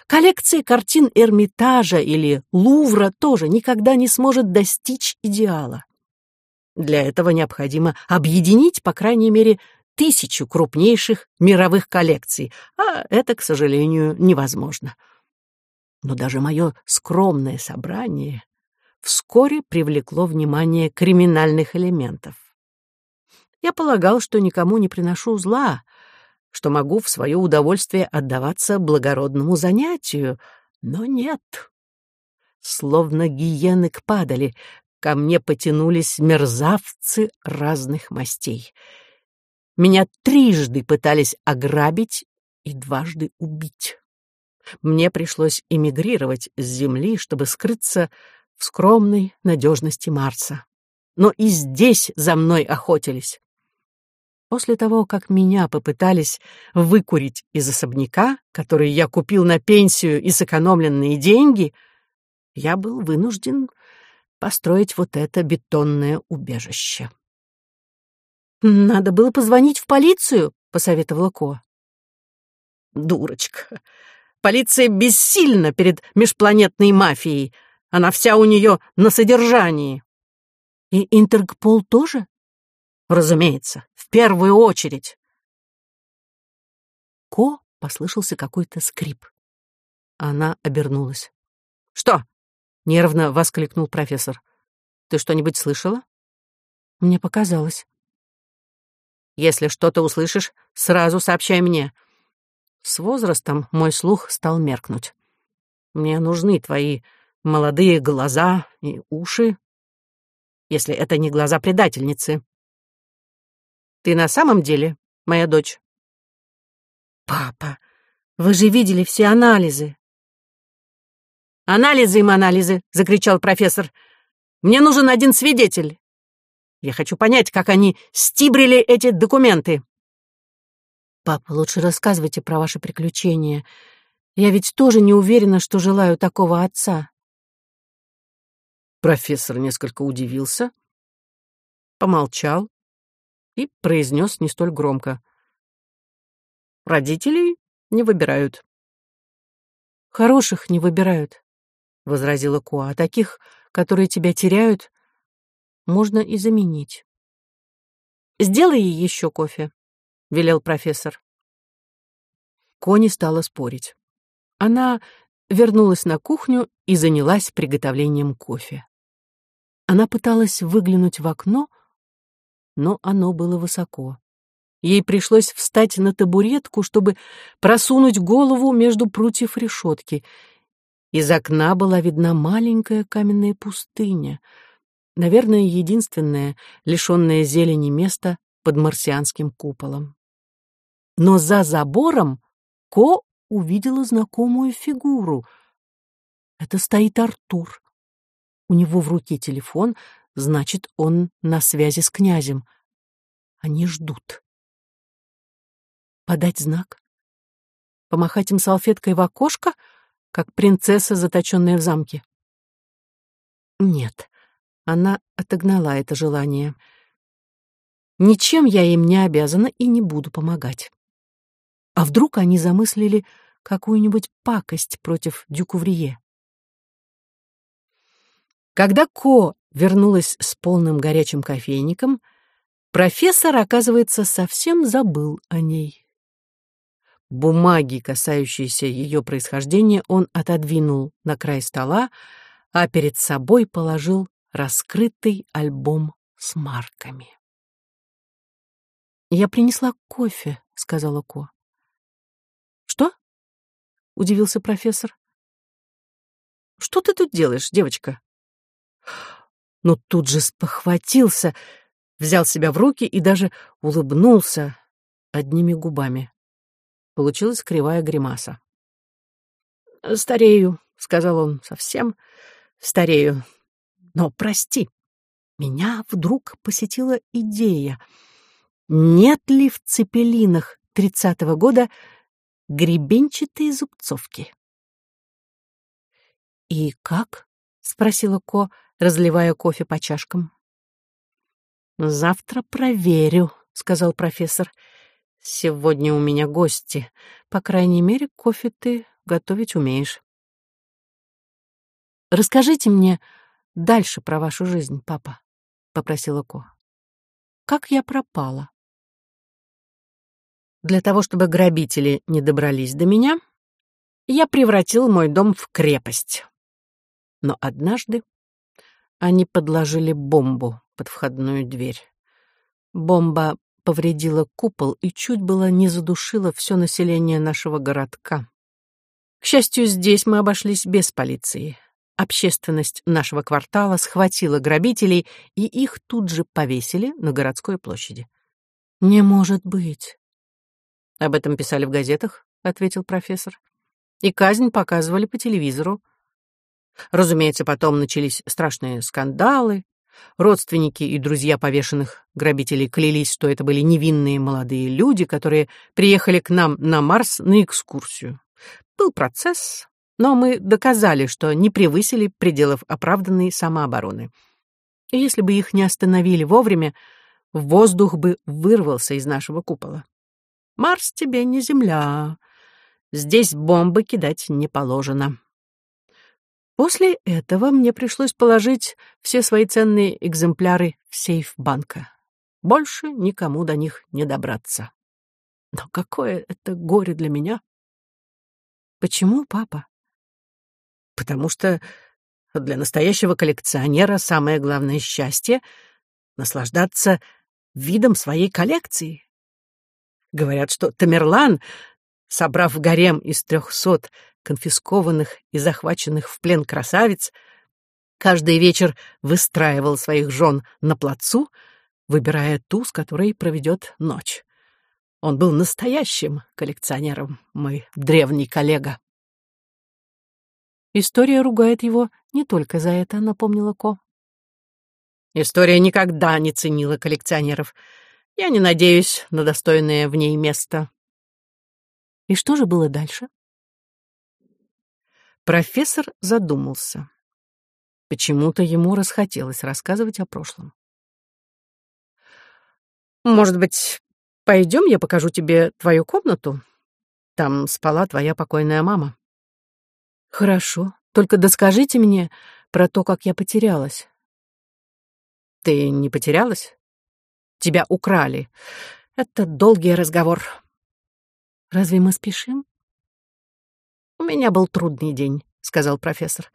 Speaker 1: Коллекция картин Эрмитажа или Лувра тоже никогда не сможет достичь идеала. Для этого необходимо объединить, по крайней мере, тысячу крупнейших мировых коллекций, а это, к сожалению, невозможно. Но даже мое скромное собрание вскоре привлекло внимание криминальных элементов. Я полагал, что никому не приношу зла, что могу в свое удовольствие отдаваться благородному занятию, но нет. Словно гиены к падали, ко мне потянулись мерзавцы разных мастей. Меня трижды пытались ограбить и дважды убить. Мне пришлось эмигрировать с Земли, чтобы скрыться в скромной надежности Марса. Но и здесь за мной охотились. После того, как меня попытались выкурить из особняка, который я купил на пенсию и сэкономленные деньги, я был вынужден построить вот это бетонное убежище.
Speaker 2: «Надо было позвонить в полицию», — посоветовала Ко.
Speaker 1: «Дурочка. Полиция бессильна перед межпланетной мафией. Она вся у нее на содержании».
Speaker 2: «И Интерпол тоже?»
Speaker 1: Разумеется, в первую очередь.
Speaker 2: Ко послышался какой-то скрип. Она обернулась.
Speaker 1: «Что?» — нервно воскликнул профессор. «Ты что-нибудь слышала?»
Speaker 2: «Мне показалось».
Speaker 1: «Если что-то услышишь, сразу сообщай мне». С возрастом мой слух стал меркнуть. Мне нужны твои молодые глаза и уши, если это не глаза предательницы. Ты на самом деле моя дочь?»
Speaker 2: «Папа, вы же видели все анализы!»
Speaker 1: «Анализы им анализы!» — закричал профессор. «Мне нужен один свидетель. Я хочу понять, как они стибрили эти документы».
Speaker 2: «Папа, лучше рассказывайте про ваши приключения. Я ведь тоже не уверена, что желаю такого отца».
Speaker 1: Профессор несколько удивился, помолчал, и произнес не столь громко. «Родителей не выбирают».
Speaker 2: «Хороших не выбирают», — возразила Куа. «А таких, которые тебя теряют, можно и заменить».
Speaker 1: «Сделай еще кофе», — велел профессор.
Speaker 2: Кони стала спорить. Она вернулась на кухню и занялась приготовлением кофе. Она пыталась выглянуть в окно, но оно было высоко. Ей пришлось встать на табуретку, чтобы просунуть голову между прутьев решетки. Из окна была видна маленькая каменная пустыня, наверное, единственное, лишенное зелени место под марсианским куполом. Но за забором Ко увидела знакомую фигуру. Это стоит Артур. У него в руке телефон, Значит, он на связи с князем. Они ждут. Подать знак? Помахать им салфеткой в окошко, как принцесса, заточенная в замке? Нет, она отогнала это желание. Ничем я им не обязана и не буду помогать. А вдруг они замыслили какую-нибудь пакость против Дюкуврие? Когда Ко вернулась с полным горячим кофейником, профессор, оказывается, совсем забыл о ней. Бумаги, касающиеся ее происхождения, он отодвинул на край стола, а перед собой положил раскрытый альбом с марками. «Я принесла кофе», — сказала Ко. «Что?» — удивился профессор. «Что ты тут делаешь, девочка?» Но тут же спохватился, взял себя в руки и даже улыбнулся одними губами. Получилась кривая гримаса. «Старею», — сказал он, — «совсем старею. Но прости, меня вдруг посетила идея. Нет ли в цепелинах тридцатого года гребенчатые зубцовки?» «И как?» — спросила Ко, разливая кофе по чашкам. «Завтра проверю», — сказал профессор. «Сегодня у меня гости. По крайней мере, кофе ты готовить умеешь». «Расскажите мне дальше про вашу жизнь, папа», — попросила Ко. «Как я пропала?»
Speaker 1: Для того, чтобы грабители не добрались до меня, я превратил мой дом в крепость. Но однажды они подложили бомбу под входную дверь. Бомба повредила купол и чуть было не задушила все население нашего городка. К счастью, здесь мы обошлись без полиции. Общественность нашего квартала схватила грабителей, и их тут же повесили на городской площади. «Не может быть!» «Об этом писали в газетах», — ответил профессор. «И казнь показывали по телевизору. Разумеется, потом начались страшные скандалы. Родственники и друзья повешенных грабителей клялись, что это были невинные молодые люди, которые приехали к нам на Марс на экскурсию. Был процесс, но мы доказали, что не превысили пределов оправданной самообороны. И если бы их не остановили вовремя, воздух бы вырвался из нашего купола. Марс тебе не Земля. Здесь бомбы кидать не положено. После этого мне пришлось положить все свои ценные экземпляры в сейф банка. Больше никому до них не добраться. Но какое это горе для меня! Почему, папа? Потому что для настоящего коллекционера самое главное счастье — наслаждаться видом своей коллекции. Говорят, что Тамерлан, собрав гарем из трехсот конфискованных и захваченных в плен красавиц, каждый вечер выстраивал своих жен на плацу, выбирая ту, с которой проведет ночь. Он был настоящим коллекционером, мой древний коллега. История ругает его не только за это, напомнила Ко. История никогда не ценила коллекционеров. Я не надеюсь на достойное в ней место. И что же было дальше? Профессор задумался. Почему-то ему расхотелось рассказывать о прошлом. «Может быть, пойдем, я покажу тебе твою комнату? Там спала твоя покойная мама». «Хорошо, только доскажите мне про то, как я потерялась». «Ты не потерялась? Тебя украли. Это долгий разговор». «Разве мы спешим?» «У меня был трудный день», — сказал профессор.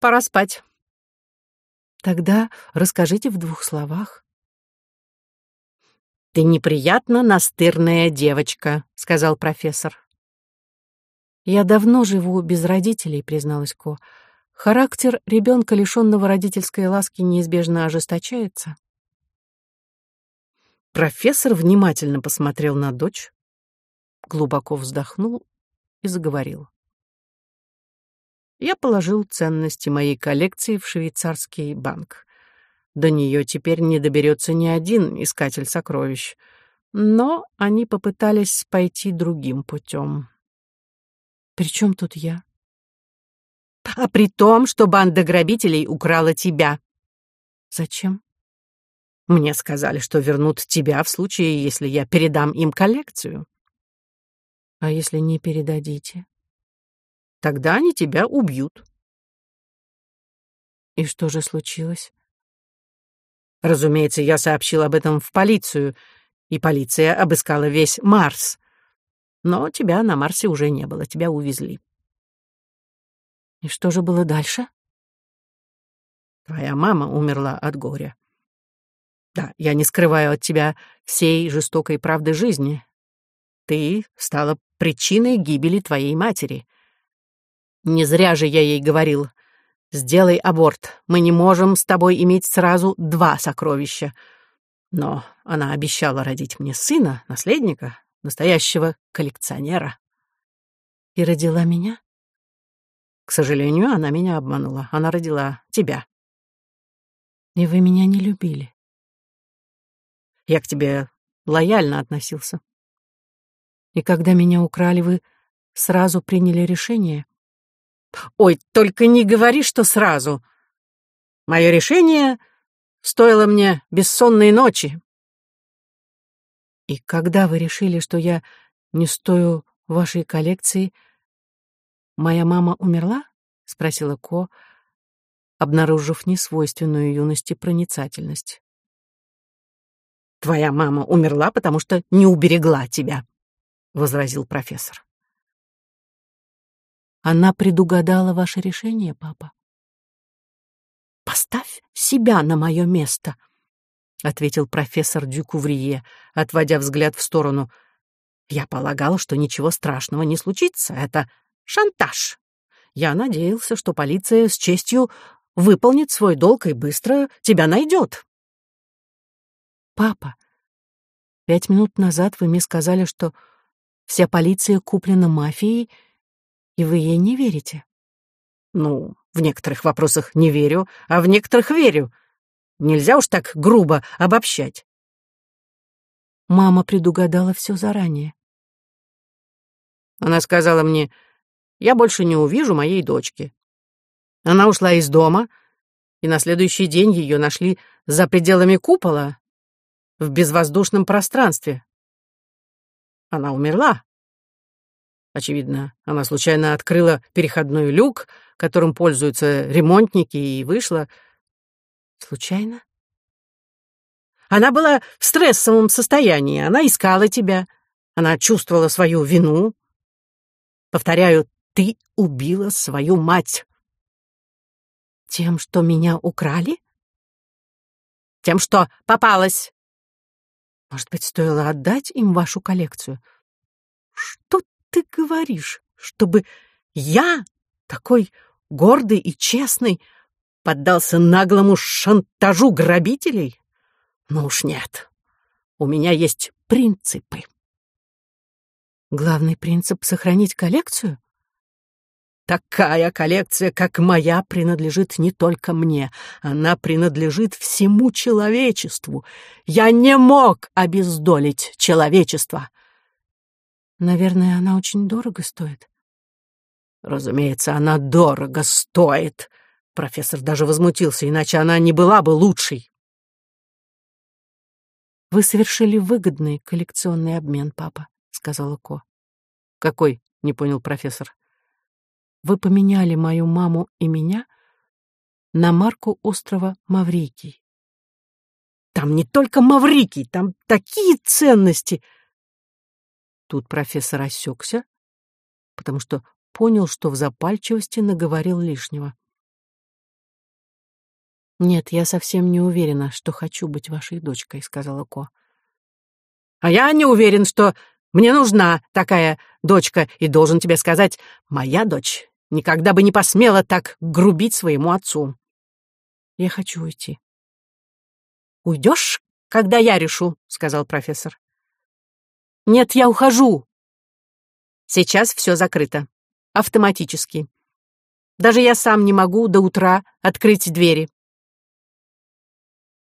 Speaker 1: «Пора спать». «Тогда расскажите в двух словах». «Ты неприятно настырная девочка», — сказал профессор. «Я давно живу без родителей», — призналась Ко. «Характер ребенка, лишенного родительской ласки, неизбежно ожесточается». Профессор внимательно посмотрел на дочь, глубоко вздохнул и заговорил. Я положил ценности моей коллекции в швейцарский банк. До нее теперь не доберется ни один искатель сокровищ. Но они попытались пойти другим путем. «При чем тут я?» «А при том, что банда грабителей украла тебя». «Зачем?» «Мне сказали, что вернут тебя в случае, если я передам им коллекцию». А если не передадите? Тогда они тебя убьют. И что же случилось? Разумеется, я сообщил об этом в полицию, и полиция обыскала весь Марс. Но тебя на Марсе уже не было, тебя увезли. И что же было дальше? Твоя мама умерла от горя. Да, я не скрываю от тебя всей жестокой правды жизни. Ты стала причиной гибели твоей матери. Не зря же я ей говорил, сделай аборт, мы не можем с тобой иметь сразу два сокровища. Но она обещала родить мне сына, наследника, настоящего коллекционера. И родила меня? К сожалению, она меня обманула. Она родила тебя. И вы меня не любили. Я к тебе лояльно относился. И когда меня украли, вы сразу приняли решение? Ой, только не говори, что сразу. Мое решение стоило мне бессонной ночи. И когда вы решили, что я не стою вашей коллекции, моя мама умерла? спросила Ко, обнаружив несвойственную юности проницательность.
Speaker 2: Твоя мама умерла, потому что не уберегла тебя, возразил профессор.
Speaker 1: Она предугадала ваше решение, папа. Поставь себя на мое место, ответил профессор Дюкуврие, отводя взгляд в сторону. Я полагал, что ничего страшного не случится. Это шантаж. Я надеялся, что полиция с честью выполнит свой долг и быстро тебя найдет. Папа, пять минут назад вы мне сказали, что вся полиция куплена мафией, и вы ей не верите.
Speaker 2: Ну, в некоторых вопросах не верю, а в некоторых верю. Нельзя уж так грубо обобщать.
Speaker 1: Мама предугадала все заранее.
Speaker 2: Она сказала мне, я больше не увижу моей дочки. Она ушла из дома, и на следующий день ее нашли за пределами купола, в безвоздушном пространстве. Она умерла. Очевидно, она случайно открыла переходной люк, которым пользуются ремонтники, и вышла.
Speaker 1: Случайно?
Speaker 2: Она была в стрессовом состоянии, она искала тебя, она чувствовала свою вину. Повторяю, ты убила свою мать.
Speaker 1: Тем, что меня украли?
Speaker 2: Тем, что попалась.
Speaker 1: Может быть, стоило отдать им вашу коллекцию? Что ты говоришь? Чтобы я, такой гордый и честный, поддался наглому шантажу грабителей? Ну уж нет. У меня есть принципы. Главный принцип — сохранить коллекцию? Такая коллекция, как моя, принадлежит не только мне. Она принадлежит всему человечеству. Я не мог обездолить человечество. Наверное, она очень дорого стоит. Разумеется, она дорого стоит. Профессор даже возмутился, иначе она не была бы лучшей. Вы совершили выгодный коллекционный обмен, папа, сказала Ко.
Speaker 2: Какой? не понял профессор.
Speaker 1: Вы поменяли мою маму и меня на марку острова Маврикий.
Speaker 2: Там не только Маврикий, там такие ценности.
Speaker 1: Тут профессор осекся, потому что понял, что в запальчивости наговорил лишнего. «Нет, я совсем не уверена, что хочу быть вашей дочкой», — сказала Ко.
Speaker 2: «А я не уверен, что мне нужна такая дочка, и должен тебе сказать, моя дочь никогда бы не посмела так грубить своему отцу.
Speaker 1: Я хочу уйти.
Speaker 2: Уйдешь, когда я решу, сказал профессор.
Speaker 1: Нет, я ухожу.
Speaker 2: Сейчас все закрыто. Автоматически. Даже я сам не могу до утра открыть двери.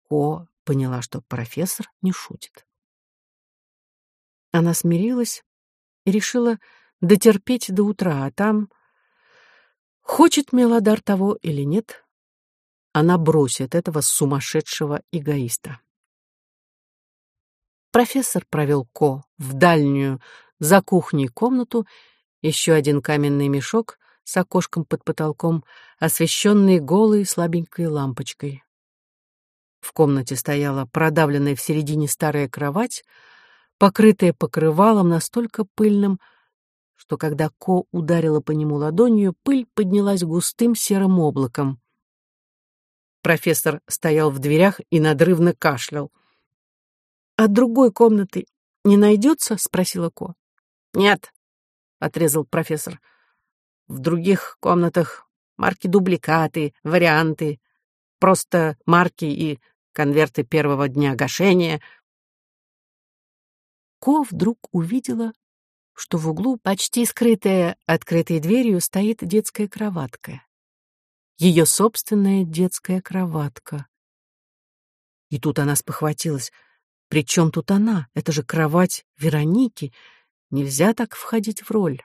Speaker 1: Ко поняла, что профессор не шутит. Она смирилась и решила дотерпеть до утра, а там Хочет Мелодар того или нет, она бросит этого сумасшедшего эгоиста. Профессор провел Ко в дальнюю, за кухней комнату, еще один каменный мешок с окошком под потолком, освещенный голой слабенькой лампочкой. В комнате стояла продавленная в середине старая кровать, покрытая покрывалом настолько пыльным, что когда Ко ударила по нему ладонью, пыль поднялась густым серым облаком. Профессор стоял в дверях и надрывно кашлял. «А другой комнаты не найдется?» — спросила Ко.
Speaker 2: «Нет», — отрезал профессор. «В других комнатах марки-дубликаты, варианты, просто марки и конверты первого дня гашения».
Speaker 1: Ко вдруг увидела что в углу, почти скрытая открытой дверью, стоит детская кроватка. Ее собственная детская кроватка. И тут она спохватилась. При чем тут она? Это же кровать Вероники. Нельзя так входить в роль.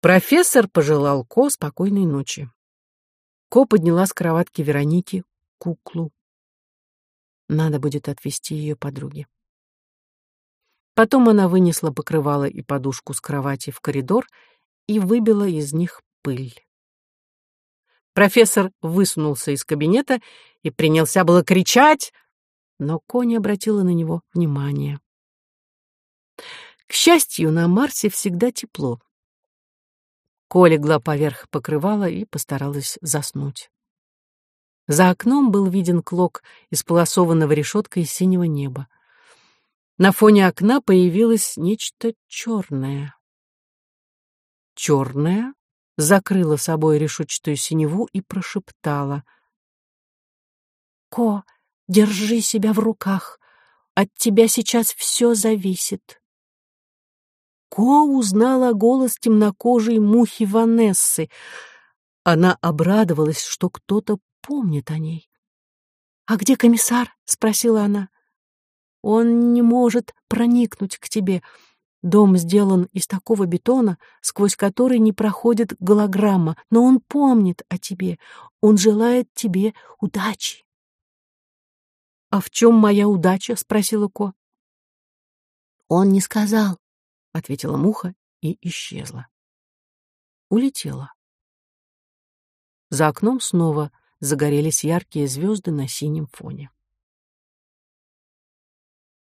Speaker 1: Профессор пожелал Ко спокойной ночи. Ко подняла с кроватки Вероники куклу. Надо будет отвезти ее подруге. Потом она вынесла покрывало и подушку с кровати в коридор и выбила из них пыль. Профессор высунулся из кабинета и принялся было кричать, но Коня обратила на него внимание. К счастью, на Марсе всегда тепло. Ко легла поверх покрывала и постаралась заснуть. За окном был виден клок исполосованного решеткой синего неба. На фоне окна появилось нечто черное. Черное закрыла собой решетчатую синеву и прошептала. «Ко, держи себя в руках. От тебя сейчас все зависит». Ко узнала голос темнокожей мухи Ванессы. Она обрадовалась, что кто-то помнит о ней. «А где комиссар?» — спросила она. «Он не может проникнуть к тебе. Дом сделан из такого бетона, сквозь который не проходит голограмма, но он помнит о тебе. Он желает тебе удачи». «А в чем моя удача?» — спросила Ко. «Он не сказал», — ответила муха и исчезла. Улетела. За окном снова загорелись яркие звезды на синем фоне.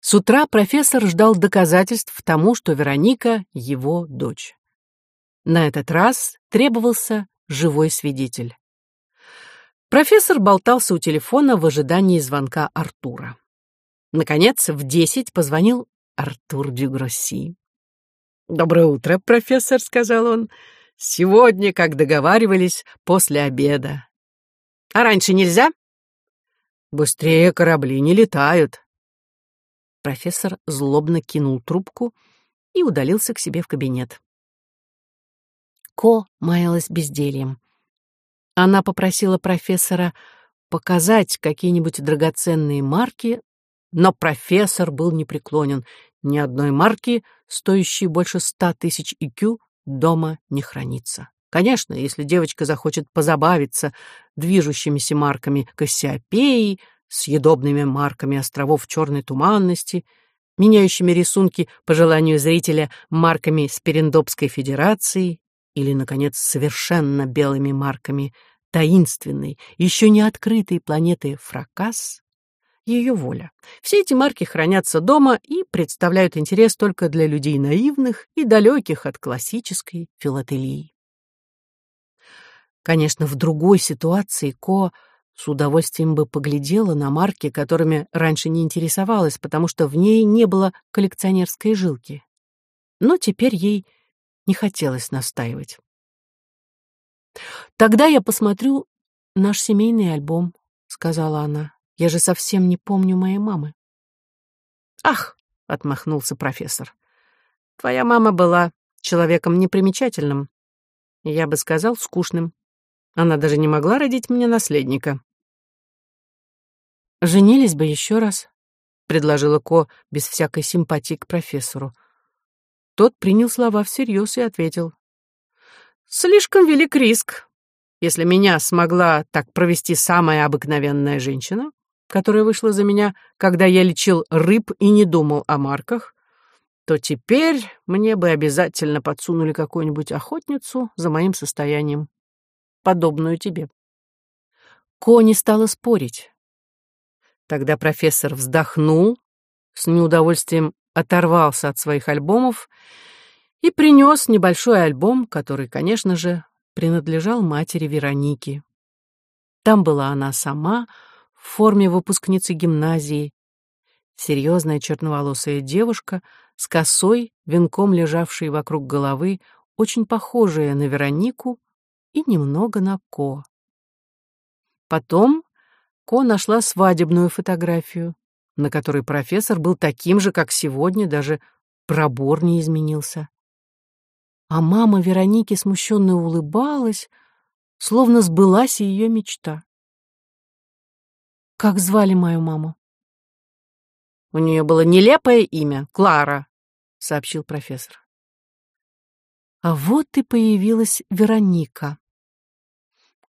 Speaker 1: С утра профессор ждал доказательств тому, что Вероника — его дочь. На этот раз требовался живой свидетель. Профессор болтался у телефона в ожидании звонка Артура. Наконец, в десять позвонил Артур Дюгросси. «Доброе утро, профессор», — сказал он. «Сегодня, как договаривались, после обеда. А раньше нельзя? Быстрее корабли не летают. Профессор злобно кинул трубку и удалился к себе в кабинет. Ко маялась бездельем. Она попросила профессора показать какие-нибудь драгоценные марки, но профессор был непреклонен. Ни одной марки, стоящей больше ста тысяч IQ, дома не хранится. Конечно, если девочка захочет позабавиться движущимися марками Кассиопеи, съедобными марками островов черной туманности, меняющими рисунки по желанию зрителя марками Сперендопской Федерации или, наконец, совершенно белыми марками таинственной, еще не открытой планеты Фракас, ее воля. Все эти марки хранятся дома и представляют интерес только для людей наивных и далеких от классической филателии. Конечно, в другой ситуации Ко с удовольствием бы поглядела на марки, которыми раньше не интересовалась, потому что в ней не было коллекционерской жилки. Но теперь ей не хотелось настаивать. «Тогда я посмотрю наш семейный альбом», — сказала она. «Я же совсем не помню моей мамы». «Ах!» — отмахнулся профессор. «Твоя мама была человеком непримечательным. Я бы сказал, скучным. Она даже не могла родить мне наследника. «Женились бы еще раз», — предложила Ко без всякой симпатии к профессору. Тот принял слова всерьез и ответил. «Слишком велик риск. Если меня смогла так провести самая обыкновенная женщина, которая вышла за меня, когда я лечил рыб и не думал о марках, то теперь мне бы обязательно подсунули какую-нибудь охотницу за моим состоянием подобную тебе. Кони стала спорить. Тогда профессор вздохнул, с неудовольствием оторвался от своих альбомов и принес небольшой альбом, который, конечно же, принадлежал матери Вероники. Там была она сама, в форме выпускницы гимназии, серьезная черноволосая девушка с косой, венком лежавшей вокруг головы, очень похожая на Веронику, и немного на Ко. Потом Ко нашла свадебную фотографию, на которой профессор был таким же, как сегодня, даже пробор не изменился. А мама Вероники смущенно улыбалась, словно сбылась ее мечта. «Как звали мою маму?» «У нее было нелепое имя — Клара», — сообщил профессор. А вот и появилась Вероника.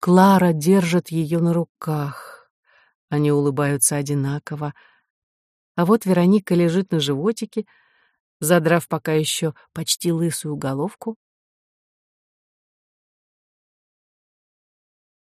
Speaker 1: Клара держит ее на руках. Они улыбаются одинаково. А вот Вероника лежит на животике, задрав пока еще почти лысую головку.